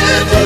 give